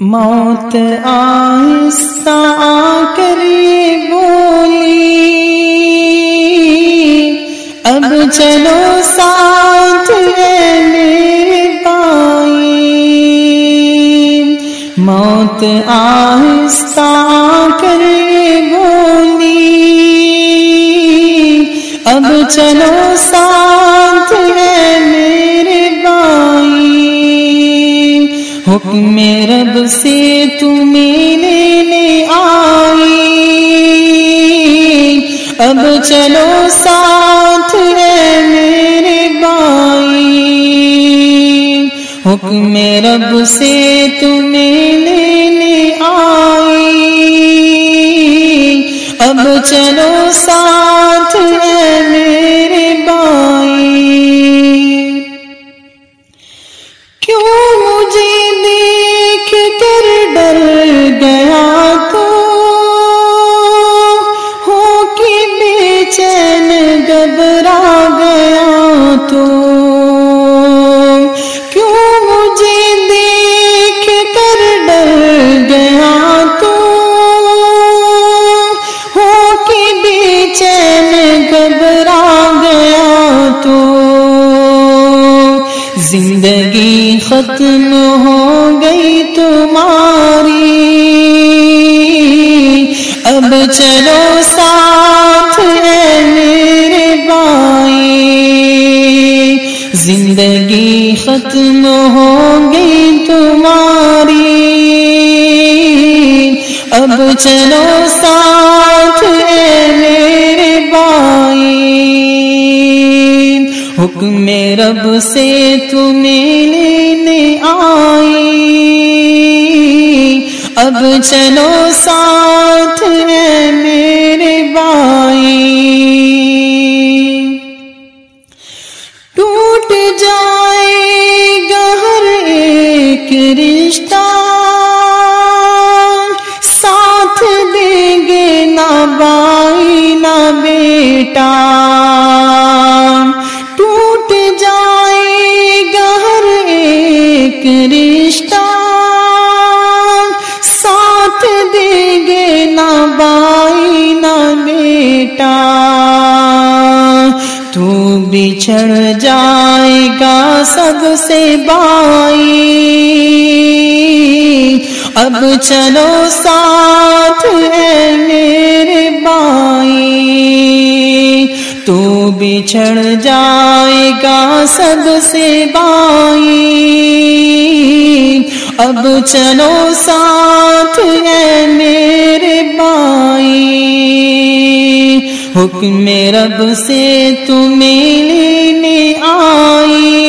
موت آہستہ آ کر بولی اب چلو ساتھ ہے میرے بھائی موت آہستہ آ کر بولی اب چلو ساتھ حکم رب سے تمہیں لینے آئی اب چلو ساتھ ہے میرے بھائی۔ حکم رب سے تمہیں لینے ختم ہو گئی تمہاری۔ اب چلو ساتھ ہے میرے بھائی۔ زندگی ختم ہو گئی تمہاری۔ اب چلو ساتھ حکم رب سے تمہیں لینے آئی۔ اب چلو ساتھ ہے میرے بھائی۔ ٹوٹ جا بیٹا، تو بچھڑ جائے گا سب سے بائی اب چلو ساتھ ہے میرے بائی تو بچھڑ جائے گا سب سے بائی اب چلو ساتھ ہے میرے حکم رب سے تمہیں لینے آئی۔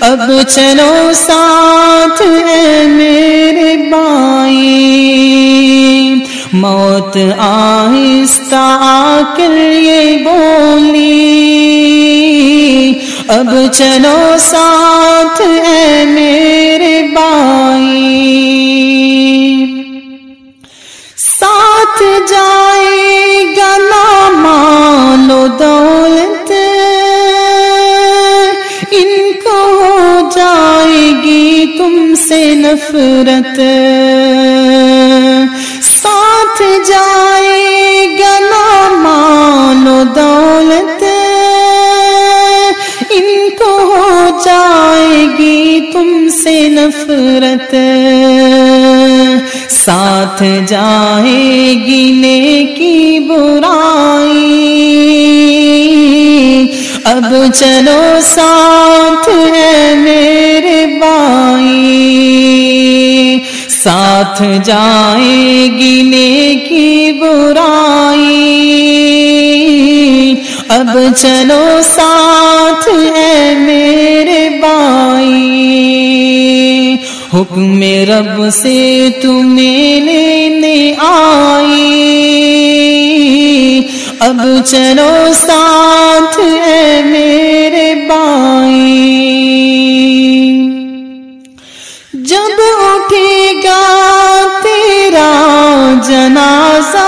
اب چلو ساتھ ہے میرے بھائی۔ موت آہستہ آ کر یہ بولی۔ اب چلو ساتھ ہے میرے بھائی۔ ساتھ جائے سے نفرت ساتھ جائے گا نا مانو دولت۔ ان کو ہو جائے گی تم سے نفرت۔ ساتھ جائے گی نیکی برائی۔ اب چلو ساتھ ہے میرے بھائی۔ ساتھ جائے گی نیکی برائی۔ اب چلو ساتھ ہے میرے بھائی۔ حکم رب سے تمہیں لینے آئی۔ اب چلو ساتھ ہے میرے بائی جب اٹھے گا تیرا جنازہ،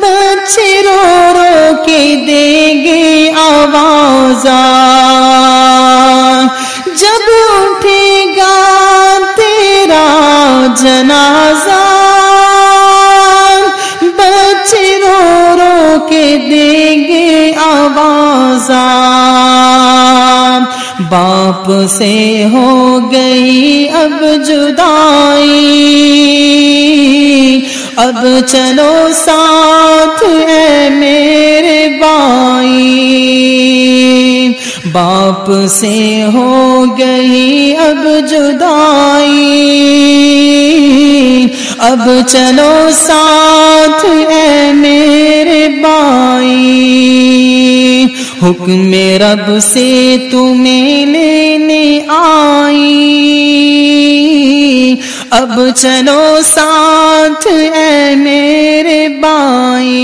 بچے رو رو کے دے گے آواز جب اٹھے گا تیرا جنازہ گے باپ سے ہو گئی اب جدائی۔ اب چلو ساتھ اے میرے بائی باپ سے ہو گئی اب جدائی۔ اب چلو ساتھ اے میرے بائی حکم رب سے تمہیں لینے آئی۔ اب چلو ساتھ، اے میرے بائی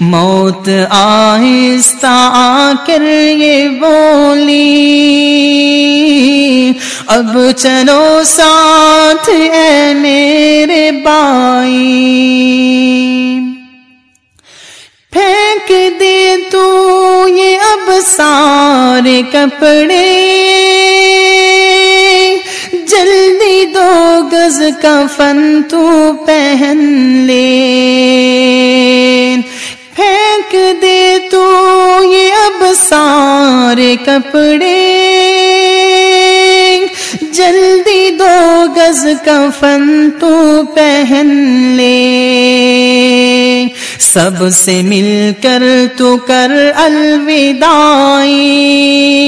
موت آہستہ آ کر یہ بولی۔ اب چلو ساتھ، اے میرے بائی دے تو یہ اب سارے کپڑے جلدی دو گز کا فن تو پہن لے۔ پھینک دے تو یہ اب سارے کپڑے جلدی دو گز کا فن تو پہن لے۔ سب سے مل کر تو کر الوداعی۔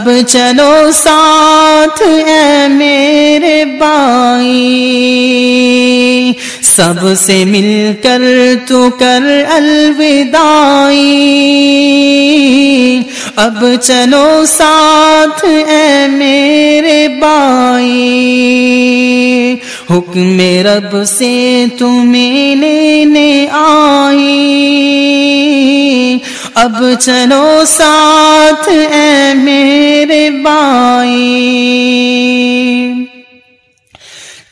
اب چلو ساتھ، اے میرے بائی سب سے مل کر تو کر الوداعی۔ اب چلو ساتھ، اے میرے بائی حکم رب سے تمہیں لینے آئی۔ اب چلو ساتھ، اے میرے بائی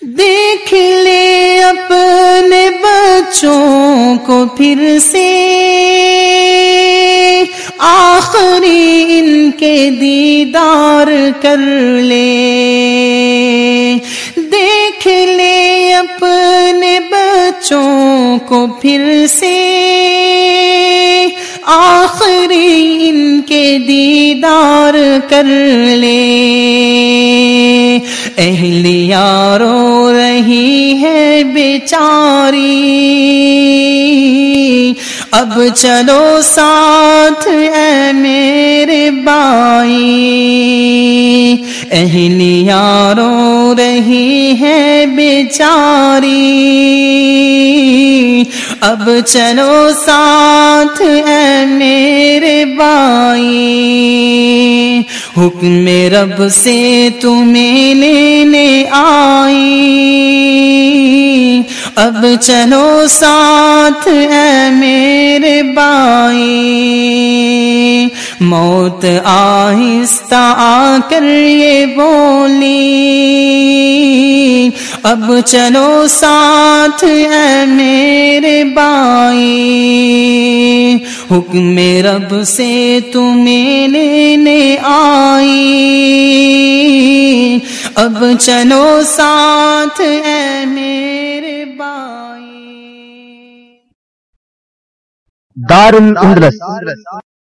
دیکھ لے اپنے بچوں کو پھر سے۔ آخری ان کے دیدار کر لے۔ دیکھ لے اپنے بچوں کو پھر سے۔ دیدار کر لے۔ اہلیہ رو رہی ہے بیچاری۔ اب چلو ساتھ اے میرے بائی اہلیہ رو رہی ہے بیچاری۔ اب چلو ساتھ اے میرے بائی حکم رب سے تمہیں لینے آئی۔ اب چلو ساتھ، اے میرے بائی موت آہستہ آ کر یہ بولی۔ اب چلو ساتھ، اے میرے بائی حکم رب سے تمہیں لینے آئی۔ اب چلو ساتھ اے میرے بائی دار الاندلس